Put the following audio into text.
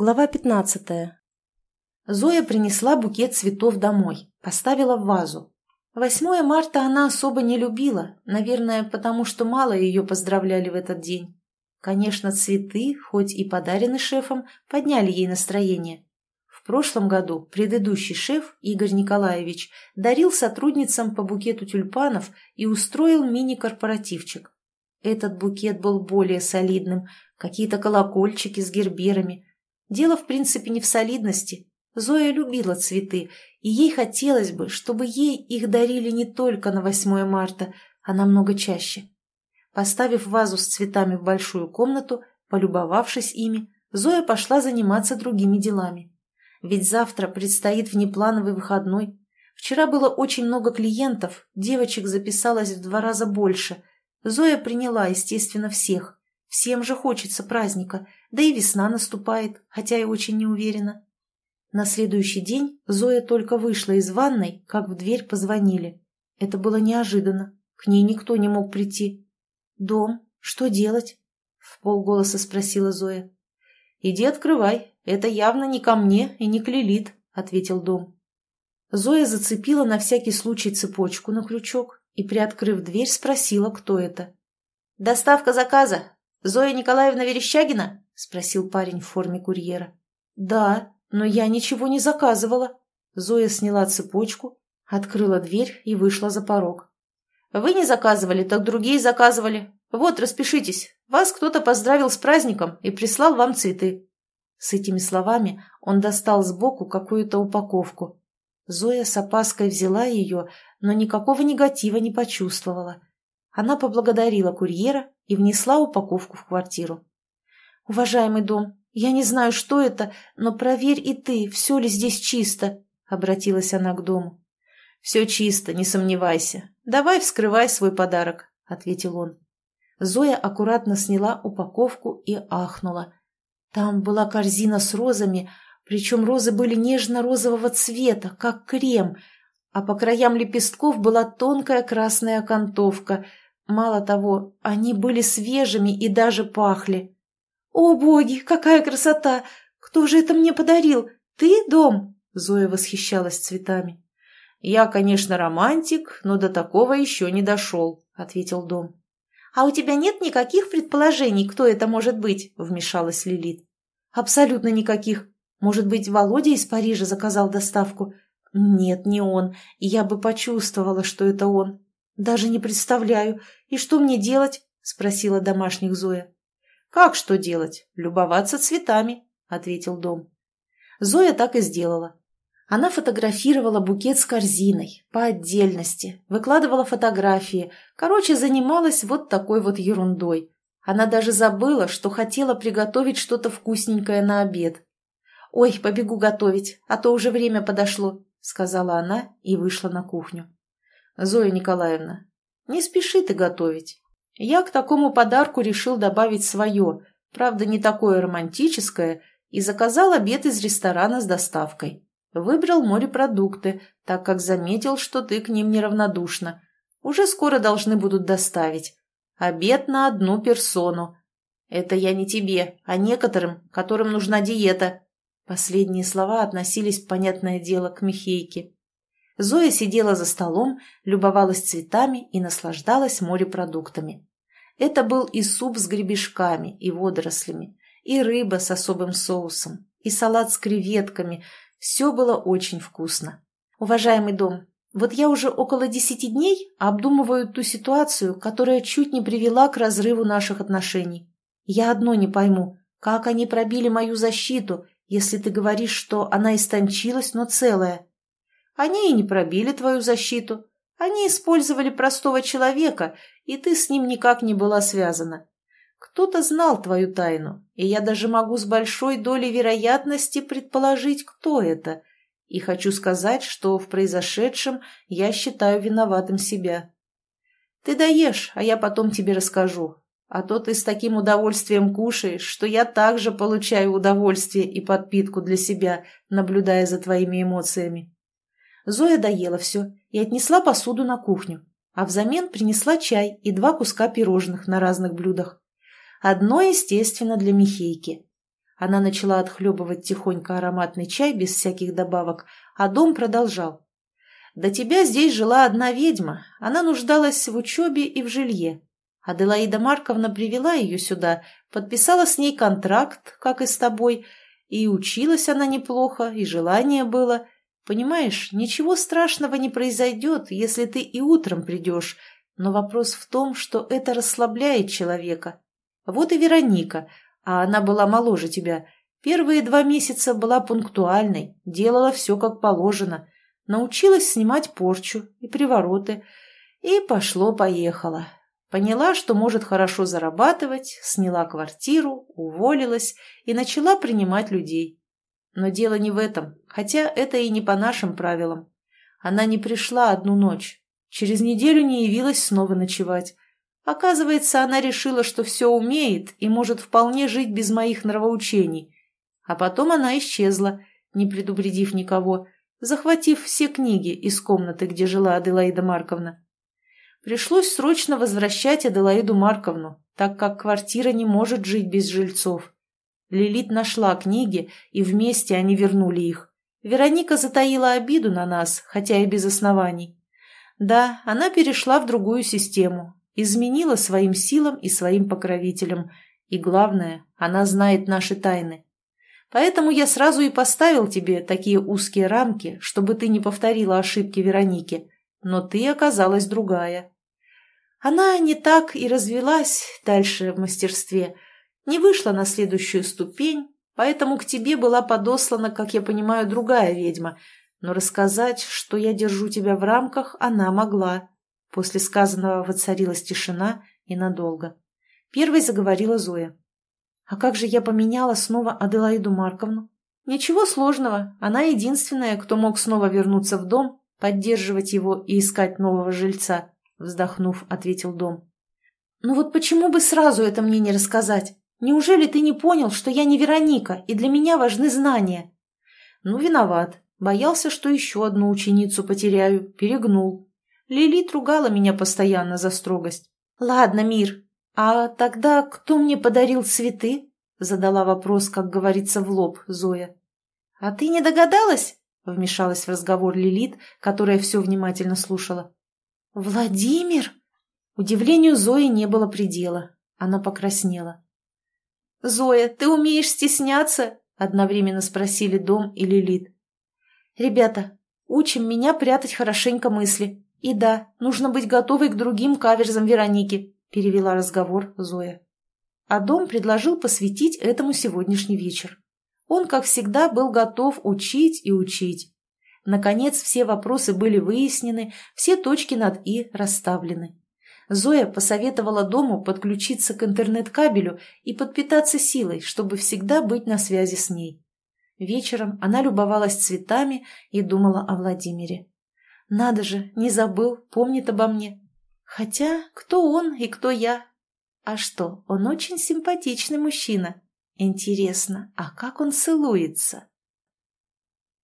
Глава 15. Зоя принесла букет цветов домой, поставила в вазу. 8 марта она особо не любила, наверное, потому что мало ее поздравляли в этот день. Конечно, цветы, хоть и подарены шефом, подняли ей настроение. В прошлом году предыдущий шеф, Игорь Николаевич, дарил сотрудницам по букету тюльпанов и устроил мини-корпоративчик. Этот букет был более солидным, какие-то колокольчики с герберами – Дело, в принципе, не в солидности. Зоя любила цветы, и ей хотелось бы, чтобы ей их дарили не только на 8 марта, а намного чаще. Поставив вазу с цветами в большую комнату, полюбовавшись ими, Зоя пошла заниматься другими делами. Ведь завтра предстоит внеплановый выходной. Вчера было очень много клиентов, девочек записалось в два раза больше. Зоя приняла, естественно, всех. Всем же хочется праздника, да и весна наступает, хотя и очень неуверенно. На следующий день Зоя только вышла из ванной, как в дверь позвонили. Это было неожиданно. К ней никто не мог прийти. «Дом? Что делать?» — в полголоса спросила Зоя. «Иди открывай. Это явно не ко мне и не к Лилит», — ответил Дом. Зоя зацепила на всякий случай цепочку на крючок и, приоткрыв дверь, спросила, кто это. «Доставка заказа. «Зоя Николаевна Верещагина?» — спросил парень в форме курьера. «Да, но я ничего не заказывала». Зоя сняла цепочку, открыла дверь и вышла за порог. «Вы не заказывали, так другие заказывали. Вот, распишитесь. Вас кто-то поздравил с праздником и прислал вам цветы». С этими словами он достал сбоку какую-то упаковку. Зоя с опаской взяла ее, но никакого негатива не почувствовала. Она поблагодарила курьера и внесла упаковку в квартиру. «Уважаемый дом, я не знаю, что это, но проверь и ты, все ли здесь чисто», — обратилась она к дому. «Все чисто, не сомневайся. Давай вскрывай свой подарок», — ответил он. Зоя аккуратно сняла упаковку и ахнула. Там была корзина с розами, причем розы были нежно-розового цвета, как крем, а по краям лепестков была тонкая красная окантовка — Мало того, они были свежими и даже пахли. «О, боги, какая красота! Кто же это мне подарил? Ты, дом?» Зоя восхищалась цветами. «Я, конечно, романтик, но до такого еще не дошел», — ответил дом. «А у тебя нет никаких предположений, кто это может быть?» — вмешалась Лилит. «Абсолютно никаких. Может быть, Володя из Парижа заказал доставку?» «Нет, не он. Я бы почувствовала, что это он. «Даже не представляю. И что мне делать?» — спросила домашних Зоя. «Как что делать? Любоваться цветами», — ответил Дом. Зоя так и сделала. Она фотографировала букет с корзиной, по отдельности, выкладывала фотографии, короче, занималась вот такой вот ерундой. Она даже забыла, что хотела приготовить что-то вкусненькое на обед. «Ой, побегу готовить, а то уже время подошло», — сказала она и вышла на кухню. Зоя Николаевна, не спеши ты готовить. Я к такому подарку решил добавить свое, правда, не такое романтическое, и заказал обед из ресторана с доставкой. Выбрал морепродукты, так как заметил, что ты к ним неравнодушна. Уже скоро должны будут доставить. Обед на одну персону. Это я не тебе, а некоторым, которым нужна диета. Последние слова относились, понятное дело, к Михейке. Зоя сидела за столом, любовалась цветами и наслаждалась морепродуктами. Это был и суп с гребешками и водорослями, и рыба с особым соусом, и салат с креветками. Все было очень вкусно. Уважаемый дом, вот я уже около десяти дней обдумываю ту ситуацию, которая чуть не привела к разрыву наших отношений. Я одно не пойму, как они пробили мою защиту, если ты говоришь, что она истончилась, но целая. Они и не пробили твою защиту. Они использовали простого человека, и ты с ним никак не была связана. Кто-то знал твою тайну, и я даже могу с большой долей вероятности предположить, кто это. И хочу сказать, что в произошедшем я считаю виноватым себя. Ты даешь, а я потом тебе расскажу. А то ты с таким удовольствием кушаешь, что я также получаю удовольствие и подпитку для себя, наблюдая за твоими эмоциями. Зоя доела все и отнесла посуду на кухню, а взамен принесла чай и два куска пирожных на разных блюдах. Одно, естественно, для Михейки. Она начала отхлебывать тихонько ароматный чай без всяких добавок, а дом продолжал. «До тебя здесь жила одна ведьма. Она нуждалась в учебе и в жилье. Аделаида Марковна привела ее сюда, подписала с ней контракт, как и с тобой, и училась она неплохо, и желание было. Понимаешь, ничего страшного не произойдет, если ты и утром придешь, но вопрос в том, что это расслабляет человека. Вот и Вероника, а она была моложе тебя. Первые два месяца была пунктуальной, делала все как положено, научилась снимать порчу и привороты, и пошло-поехало. Поняла, что может хорошо зарабатывать, сняла квартиру, уволилась и начала принимать людей. Но дело не в этом, хотя это и не по нашим правилам. Она не пришла одну ночь. Через неделю не явилась снова ночевать. Оказывается, она решила, что все умеет и может вполне жить без моих нравоучений. А потом она исчезла, не предупредив никого, захватив все книги из комнаты, где жила Аделаида Марковна. Пришлось срочно возвращать Аделаиду Марковну, так как квартира не может жить без жильцов. Лилит нашла книги, и вместе они вернули их. Вероника затаила обиду на нас, хотя и без оснований. Да, она перешла в другую систему, изменила своим силам и своим покровителям. И главное, она знает наши тайны. Поэтому я сразу и поставил тебе такие узкие рамки, чтобы ты не повторила ошибки Вероники. Но ты оказалась другая. Она не так и развелась дальше в мастерстве, не вышла на следующую ступень, поэтому к тебе была подослана, как я понимаю, другая ведьма. Но рассказать, что я держу тебя в рамках, она могла. После сказанного воцарилась тишина и надолго. Первой заговорила Зоя. «А как же я поменяла снова Аделаиду Марковну?» «Ничего сложного. Она единственная, кто мог снова вернуться в дом, поддерживать его и искать нового жильца. — вздохнув, ответил Дом. «Ну вот почему бы сразу это мне не рассказать? Неужели ты не понял, что я не Вероника, и для меня важны знания?» «Ну, виноват. Боялся, что еще одну ученицу потеряю. Перегнул. Лилит ругала меня постоянно за строгость. «Ладно, Мир, а тогда кто мне подарил цветы?» Задала вопрос, как говорится, в лоб Зоя. «А ты не догадалась?» — вмешалась в разговор Лилит, которая все внимательно слушала. «Владимир?» Удивлению Зои не было предела. Она покраснела. «Зоя, ты умеешь стесняться?» Одновременно спросили Дом и Лилит. «Ребята, учим меня прятать хорошенько мысли. И да, нужно быть готовой к другим каверзам Вероники», перевела разговор Зоя. А Дом предложил посвятить этому сегодняшний вечер. Он, как всегда, был готов учить и учить. Наконец все вопросы были выяснены, все точки над «и» расставлены. Зоя посоветовала дому подключиться к интернет-кабелю и подпитаться силой, чтобы всегда быть на связи с ней. Вечером она любовалась цветами и думала о Владимире. «Надо же, не забыл, помнит обо мне. Хотя кто он и кто я? А что, он очень симпатичный мужчина. Интересно, а как он целуется?»